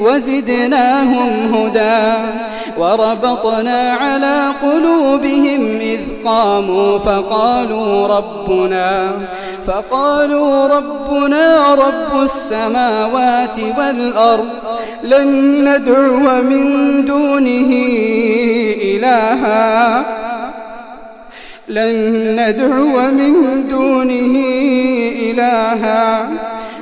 وزدناهم هدى وربطنا على قلوبهم إذ قاموا فقالوا ربنا فقالوا ربنا رب السماوات والأرض لن ندعو من دونه إلها لن ندعو من دونه إلها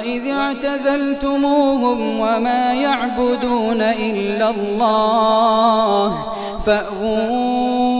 وإذ اعتزلتموهم وما يعبدون إلا الله إلى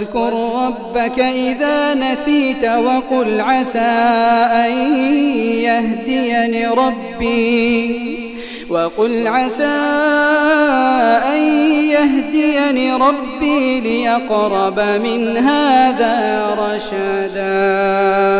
واذكر ربك إذا نسيت وقل عسى أن يهديني ربي وقل عسى أن يهديني ربي ليقرب من هذا رشدا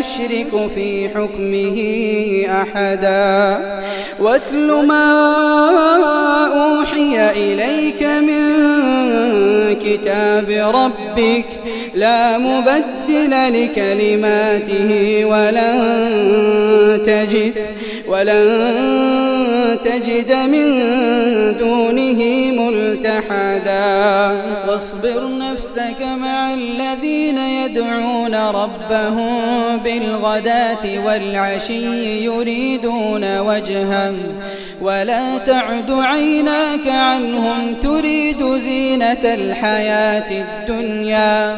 في حكمه أحدا. واتل ما أوحي إليك من كتاب ربك لا مبدل لكلماته ولن تجد ولن تجد من دونه ملتحدا. واصبر نفسك مع الذين يدعون ربهم بالغداة والعشي يريدون وجها ولا تعد عيناك عنهم تريد زينة الحياة الدنيا.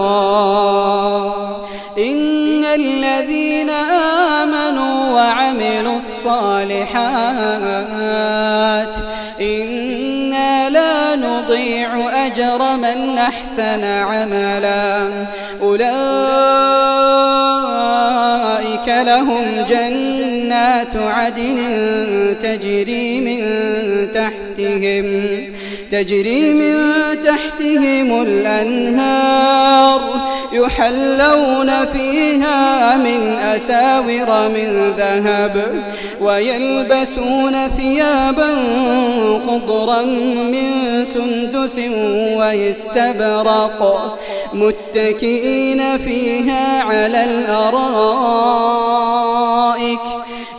الصالحات. إنا لا نضيع أجر من أحسن عملا. أولئك لهم جنات عدن تجري من تحتهم تجري من تحتهم الأنهار. يحلون فيها من أساور من ذهب ويلبسون ثيابا خضرا من سندس ويستبرق متكئين فيها على الأرائك.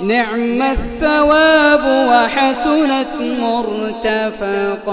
نعم الثواب وحسنت مرتفقا.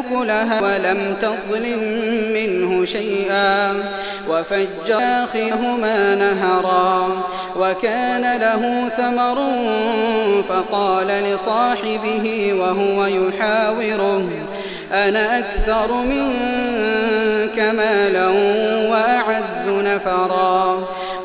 أكلها ولم تظلم منه شيئا. وفجر آخرهما نهرا. وكان له ثمر فقال لصاحبه وهو يحاوره أنا أكثر منك مالا وأعز نفرا.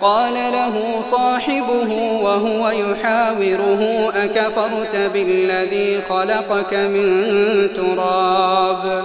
قال له صاحبه وهو يحاوره أكفرت بالذي خلقك من تراب؟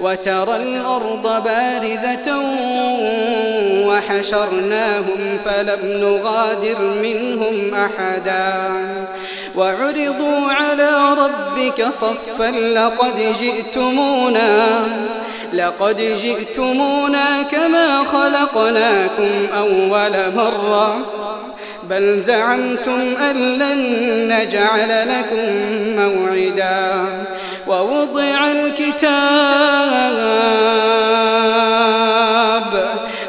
وترى الأرض بارزة وحشرناهم فلم نغادر منهم أحدا. وعرضوا على ربك صفا لقد جئتمونا لقد جئتمونا كما خلقناكم أول مرة. بل زعمتم أن لن نجعل لكم موعدا. ووضع الكتاب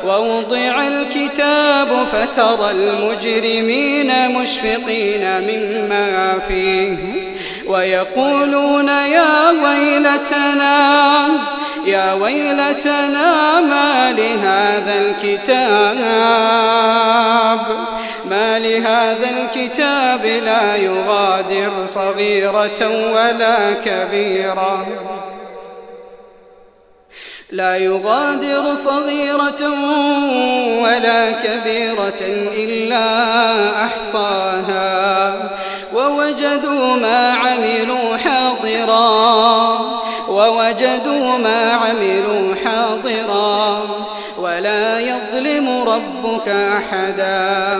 ووضع الكتاب فترى المجرمين مشفقين مما فيه ويقولون يا ويلتنا يا ويلتنا ما لهذا الكتاب؟ ما لهذا الكتاب لا يغادر صغيرة ولا كبيرة. لا يغادر صغيرة ولا كبيرة إلا أحصاها. ووجدوا ما عملوا حاضرا. ووجدوا ما عملوا حاضرا. ولا يظلم ربك أحدا.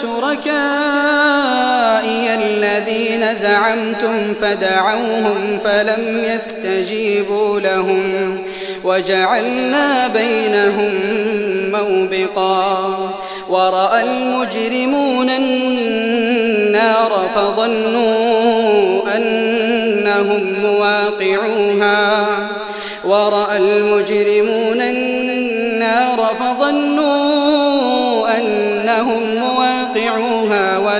شركائي الذين زعمتم فدعوهم فلم يستجيبوا لهم وجعلنا بينهم موبقا ورأى المجرمون النار فظنوا أنهم مواقعوها ورأى المجرمون النار فظنوا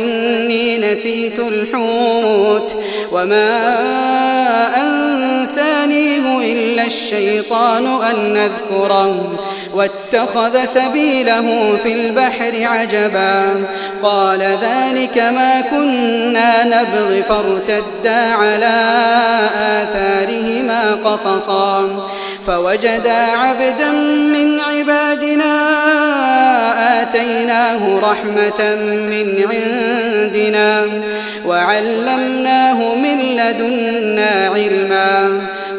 فإني نسيت الحوت وما أنسانيه إلا الشيطان أن نذكره واتخذ سبيله في البحر عجبا قال ذلك ما كنا نبغي فارتدا على آثارهما قصصا فوجدا عبدا من عبادنا آتيناه رحمة من عندنا وعلمناه من لدنا علما.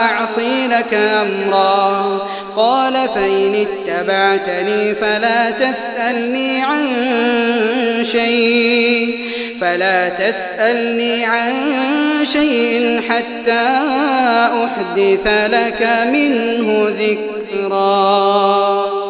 أعصي لك أمرا. قال فإن اتبعتني فلا تسألني عن شيء. فلا تسألني عن شيء حتى أحدث لك منه ذكرًا.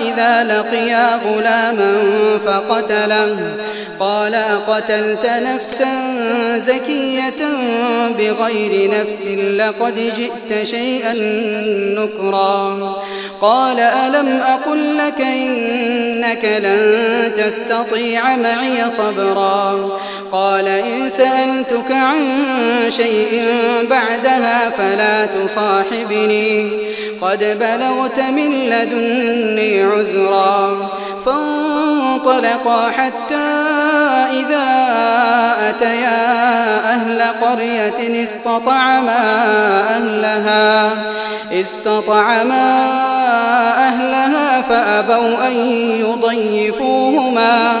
إذا لقيا غلاما فقتله. قال قتلت نفسا زكية بغير نفس لقد جئت شيئا نكرا. قال ألم أقل لك إنك لن تستطيع معي صبرا. قال إن سألتك عن شيء بعدها فلا تصاحبني. قد بلغت من لدني عذرا. فانطلقا حتى إذا أتيا أهل قرية استطعما أهلها. استطعما أهلها فأبوا أن يضيفوهما.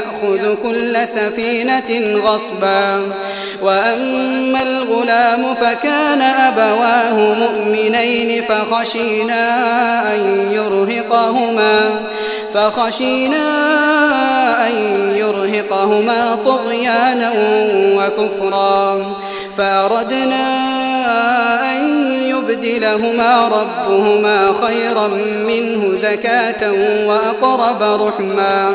يأخذ كل سفينة غصبا. وأما الغلام فكان أبواه مؤمنين فخشينا أن يرهقهما فخشينا أن يرهقهما طغيانا وكفرا. فأردنا أن يبدلهما ربهما خيرا منه زكاة وأقرب رحما.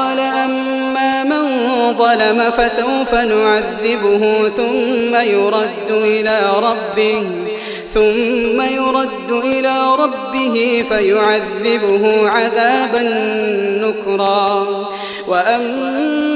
ظلم فسوف نعذبه ثم يرد إلى ربه ثم يرد إلى ربه فيعذبه عذابا نكرا. وأما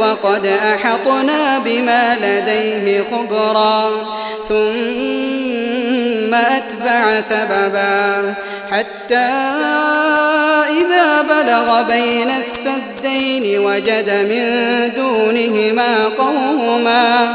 وقد أحطنا بما لديه خبرا. ثم أتبع سببا. حتى إذا بلغ بين السدين وجد من دونهما قوما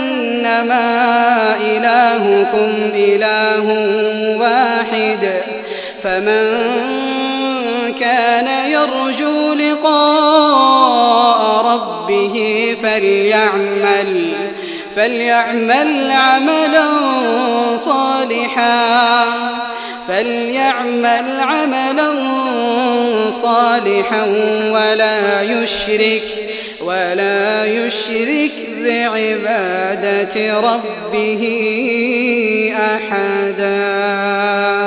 أنما إلهكم إله واحد. فمن كان يرجو لقاء ربه فليعمل فليعمل عملا صالحا. فليعمل عملا صالحا ولا يشرك ولا يشرك بعبادة ربه أحداً.